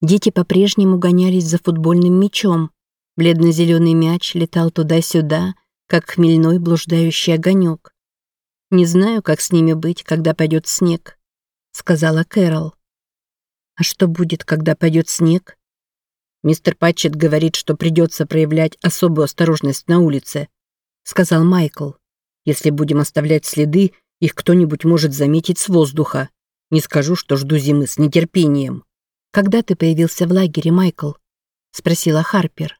Дети по-прежнему гонялись за футбольным мячом. Бледно-зеленый мяч летал туда-сюда, как хмельной блуждающий огонек. «Не знаю, как с ними быть, когда пойдет снег», — сказала Кэрол. «А что будет, когда пойдет снег?» «Мистер Патчет говорит, что придется проявлять особую осторожность на улице», — сказал Майкл. «Если будем оставлять следы, их кто-нибудь может заметить с воздуха. Не скажу, что жду зимы с нетерпением». «Когда ты появился в лагере, Майкл?» — спросила Харпер.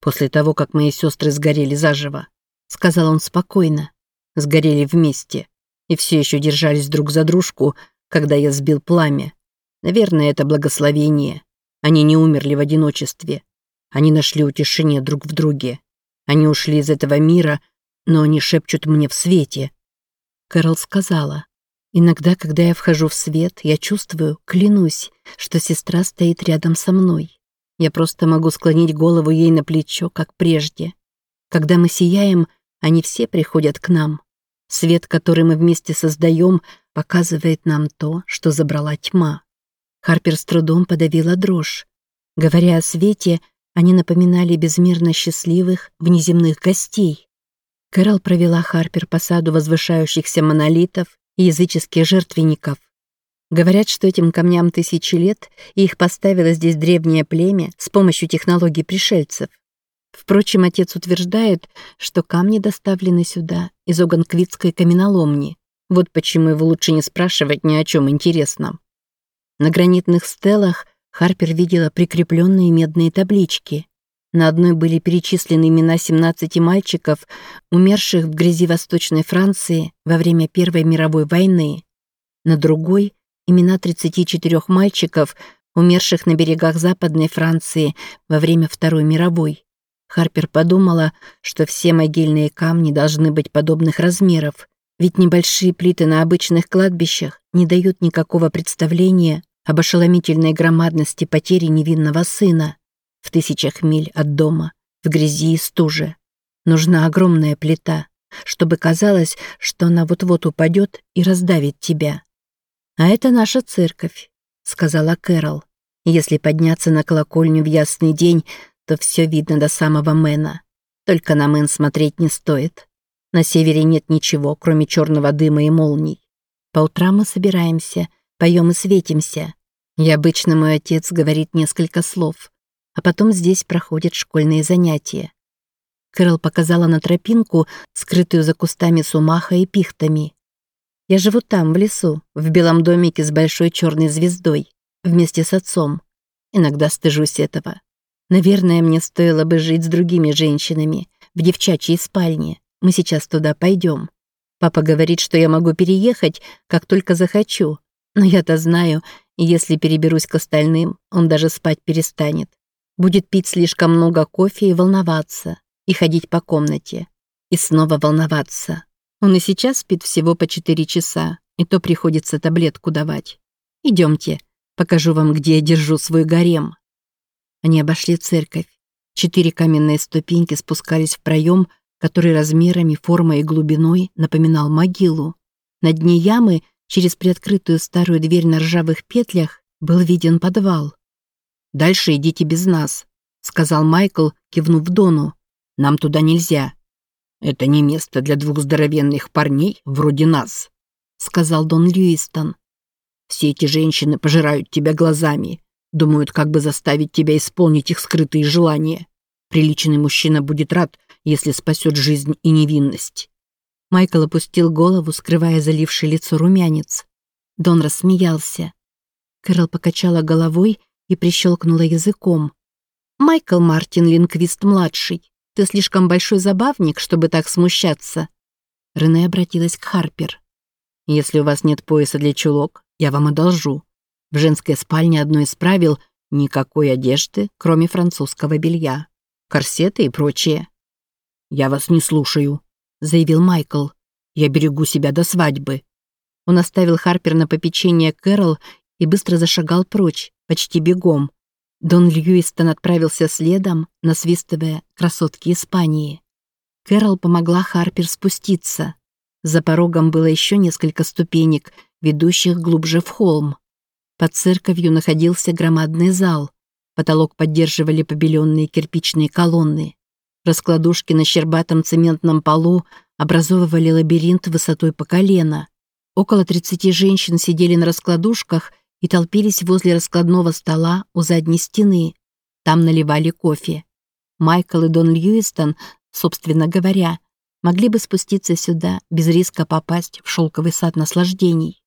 «После того, как мои сестры сгорели заживо», — сказал он спокойно сгорели вместе и все еще держались друг за дружку, когда я сбил пламя. Наверное, это благословение. Они не умерли в одиночестве. Они нашли утешение друг в друге. Они ушли из этого мира, но они шепчут мне в свете. Кэрол сказала, «Иногда, когда я вхожу в свет, я чувствую, клянусь, что сестра стоит рядом со мной. Я просто могу склонить голову ей на плечо, как прежде. Когда мы сияем, они все приходят к нам. Свет, который мы вместе создаем, показывает нам то, что забрала тьма. Харпер с трудом подавила дрожь. Говоря о свете, они напоминали безмерно счастливых внеземных гостей. Кэрол провела Харпер по саду возвышающихся монолитов и языческих жертвенников. Говорят, что этим камням тысячи лет, и их поставило здесь древнее племя с помощью технологий пришельцев. Впрочем, отец утверждает, что камни доставлены сюда из Оганквитской каменоломни. Вот почему его лучше не спрашивать ни о чем интересном. На гранитных стелах Харпер видела прикрепленные медные таблички. На одной были перечислены имена 17 мальчиков, умерших в грязи Восточной Франции во время Первой мировой войны. На другой – имена 34 мальчиков, умерших на берегах Западной Франции во время Второй мировой. Харпер подумала, что все могильные камни должны быть подобных размеров, ведь небольшие плиты на обычных кладбищах не дают никакого представления об ошеломительной громадности потери невинного сына в тысячах миль от дома, в грязи и стуже. Нужна огромная плита, чтобы казалось, что она вот-вот упадет и раздавит тебя. «А это наша церковь», — сказала Кэрол. «Если подняться на колокольню в ясный день, то все видно до самого Мэна. Только на Мэн смотреть не стоит. На севере нет ничего, кроме черного дыма и молний. По утрам мы собираемся, поем и светимся. И обычно мой отец говорит несколько слов, а потом здесь проходят школьные занятия. Кэрол показала на тропинку, скрытую за кустами сумаха и пихтами. Я живу там, в лесу, в белом домике с большой черной звездой, вместе с отцом. Иногда стыжусь этого. Наверное, мне стоило бы жить с другими женщинами, в девчачьей спальне. Мы сейчас туда пойдем. Папа говорит, что я могу переехать, как только захочу. Но я-то знаю, если переберусь к остальным, он даже спать перестанет. Будет пить слишком много кофе и волноваться. И ходить по комнате. И снова волноваться. Он и сейчас спит всего по четыре часа, и то приходится таблетку давать. Идемте, покажу вам, где я держу свой гарем. Они обошли церковь. Четыре каменные ступеньки спускались в проем, который размерами, формой и глубиной напоминал могилу. На дне ямы, через приоткрытую старую дверь на ржавых петлях, был виден подвал. «Дальше идите без нас», — сказал Майкл, кивнув Дону. «Нам туда нельзя». «Это не место для двух здоровенных парней вроде нас», — сказал Дон Льюистон. «Все эти женщины пожирают тебя глазами. Думают, как бы заставить тебя исполнить их скрытые желания. Приличный мужчина будет рад, если спасет жизнь и невинность». Майкл опустил голову, скрывая заливший лицо румянец. Дон рассмеялся. Кэрол покачала головой и прищелкнула языком. «Майкл Мартин Линквист-младший, ты слишком большой забавник, чтобы так смущаться». Рене обратилась к Харпер. «Если у вас нет пояса для чулок, я вам одолжу. В женской спальне одно из правил — никакой одежды, кроме французского белья, корсеты и прочее. «Я вас не слушаю», — заявил Майкл. «Я берегу себя до свадьбы». Он оставил Харпер на попечение Кэрол и быстро зашагал прочь, почти бегом. Дон Льюистон отправился следом, насвистывая красотки Испании. Кэрол помогла Харпер спуститься. За порогом было еще несколько ступенек, ведущих глубже в холм. Под церковью находился громадный зал. Потолок поддерживали побеленные кирпичные колонны. Раскладушки на щербатом цементном полу образовывали лабиринт высотой по колено. Около 30 женщин сидели на раскладушках и толпились возле раскладного стола у задней стены. Там наливали кофе. Майкл и Дон Льюистон, собственно говоря, могли бы спуститься сюда без риска попасть в шелковый сад наслаждений.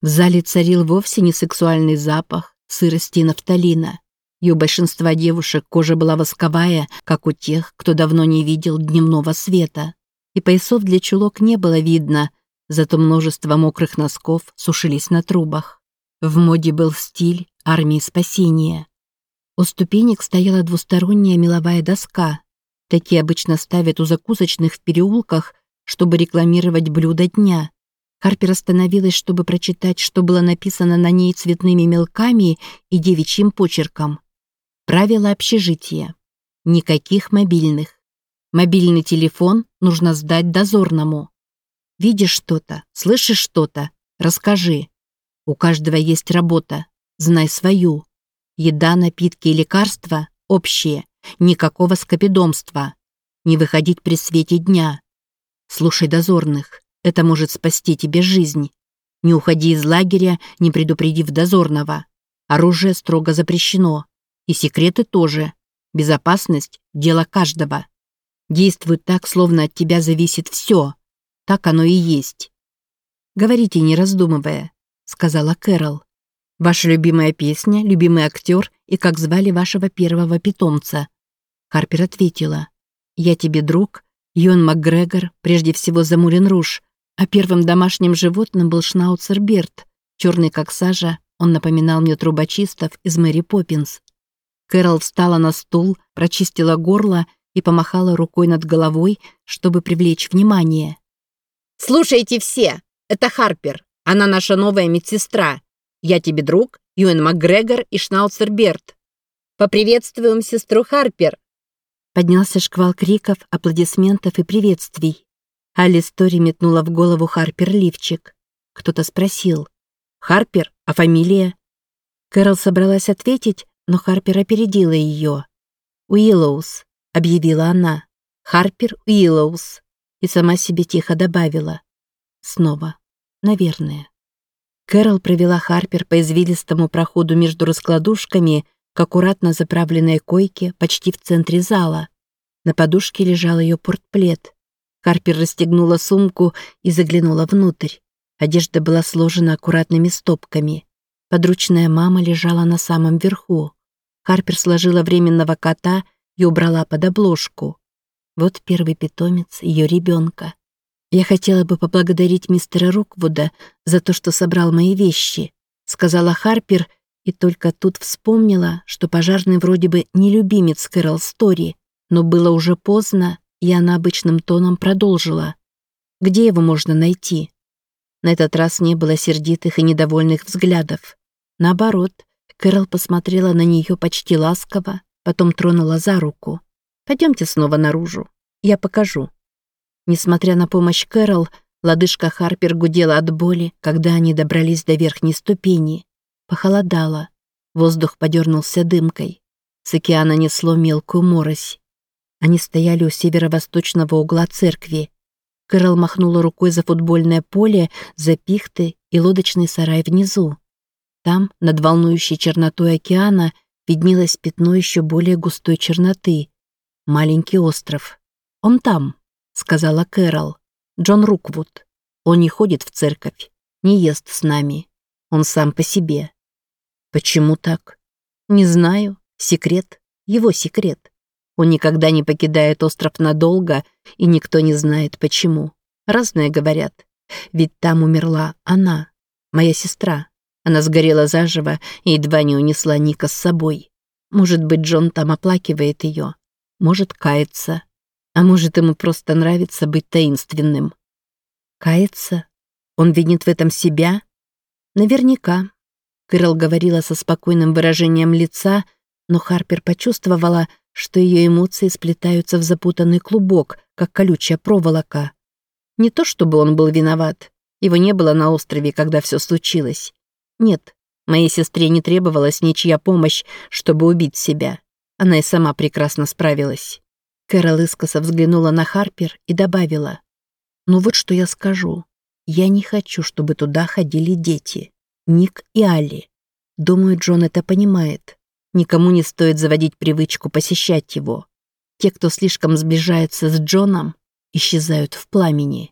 В зале царил вовсе не сексуальный запах сырости и нафталина. И у большинства девушек кожа была восковая, как у тех, кто давно не видел дневного света. И поясов для чулок не было видно, зато множество мокрых носков сушились на трубах. В моде был стиль армии спасения. У ступенек стояла двусторонняя меловая доска. Такие обычно ставят у закусочных в переулках, чтобы рекламировать блюдо дня. Харпер остановилась, чтобы прочитать, что было написано на ней цветными мелками и девичьим почерком. Правила общежития. Никаких мобильных. Мобильный телефон нужно сдать дозорному. Видишь что-то, слышишь что-то, расскажи. У каждого есть работа, знай свою. Еда, напитки и лекарства – общие, никакого скопидомства. Не выходить при свете дня. Слушай дозорных, это может спасти тебе жизнь. Не уходи из лагеря, не предупредив дозорного. Оружие строго запрещено. И секреты тоже. Безопасность – дело каждого. Действуй так, словно от тебя зависит все. Так оно и есть. «Говорите, не раздумывая», — сказала Кэрол. «Ваша любимая песня, любимый актер и как звали вашего первого питомца?» Харпер ответила. «Я тебе друг, Йон МакГрегор, прежде всего за Мулен Руш, а первым домашним животным был шнауцер Берт, черный как сажа, он напоминал мне трубочистов из Мэри Поппинс. Кэрол встала на стул, прочистила горло и помахала рукой над головой, чтобы привлечь внимание. «Слушайте все! Это Харпер. Она наша новая медсестра. Я тебе друг, Юэн МакГрегор и Шнауцер Берт. Поприветствуем сестру Харпер!» Поднялся шквал криков, аплодисментов и приветствий. Алис Тори метнула в голову Харпер лифчик. Кто-то спросил. «Харпер? А фамилия?» Кэрол собралась ответить, но Харпер опередила ее. «Уиллоус», — объявила она. «Харпер Уиллоус». И сама себе тихо добавила. «Снова. Наверное». Кэрол провела Харпер по извилистому проходу между раскладушками к аккуратно заправленной койке почти в центре зала. На подушке лежал ее портплет. Харпер расстегнула сумку и заглянула внутрь. Одежда была сложена аккуратными стопками. Подручная мама лежала на самом верху. Харпер сложила временного кота и убрала под обложку. Вот первый питомец ее ребенка. «Я хотела бы поблагодарить мистера Руквуда за то, что собрал мои вещи», сказала Харпер, и только тут вспомнила, что пожарный вроде бы не любимец Кэрол Стори, но было уже поздно, и она обычным тоном продолжила. «Где его можно найти?» На этот раз не было сердитых и недовольных взглядов. Наоборот, Кэрол посмотрела на нее почти ласково, потом тронула за руку. «Пойдемте снова наружу. Я покажу». Несмотря на помощь Кэрол, лодыжка Харпер гудела от боли, когда они добрались до верхней ступени. Похолодало. Воздух подернулся дымкой. С океана несло мелкую морось. Они стояли у северо-восточного угла церкви. Кэрол махнула рукой за футбольное поле, за пихты и лодочный сарай внизу. Там, над волнующей чернотой океана, виднелось пятно еще более густой черноты. Маленький остров. «Он там», — сказала Кэрол. «Джон Руквуд. Он не ходит в церковь, не ест с нами. Он сам по себе». «Почему так?» «Не знаю. Секрет. Его секрет. Он никогда не покидает остров надолго, и никто не знает, почему. Разное говорят. Ведь там умерла она, моя сестра. Она сгорела заживо и едва не унесла Ника с собой. Может быть, Джон там оплакивает ее. Может, кается. А может, ему просто нравится быть таинственным. Кается? Он винит в этом себя? Наверняка. Кэрол говорила со спокойным выражением лица, но Харпер почувствовала, что ее эмоции сплетаются в запутанный клубок, как колючая проволока. Не то чтобы он был виноват. Его не было на острове, когда все случилось. Нет, Моей сестре не требовалась ничья помощь, чтобы убить себя. Она и сама прекрасно справилась. Кэрол искоса взглянула на Харпер и добавила. «Ну вот что я скажу. Я не хочу, чтобы туда ходили дети. Ник и Али. Думаю, Джон это понимает. Никому не стоит заводить привычку посещать его. Те, кто слишком сближается с Джоном, исчезают в пламени.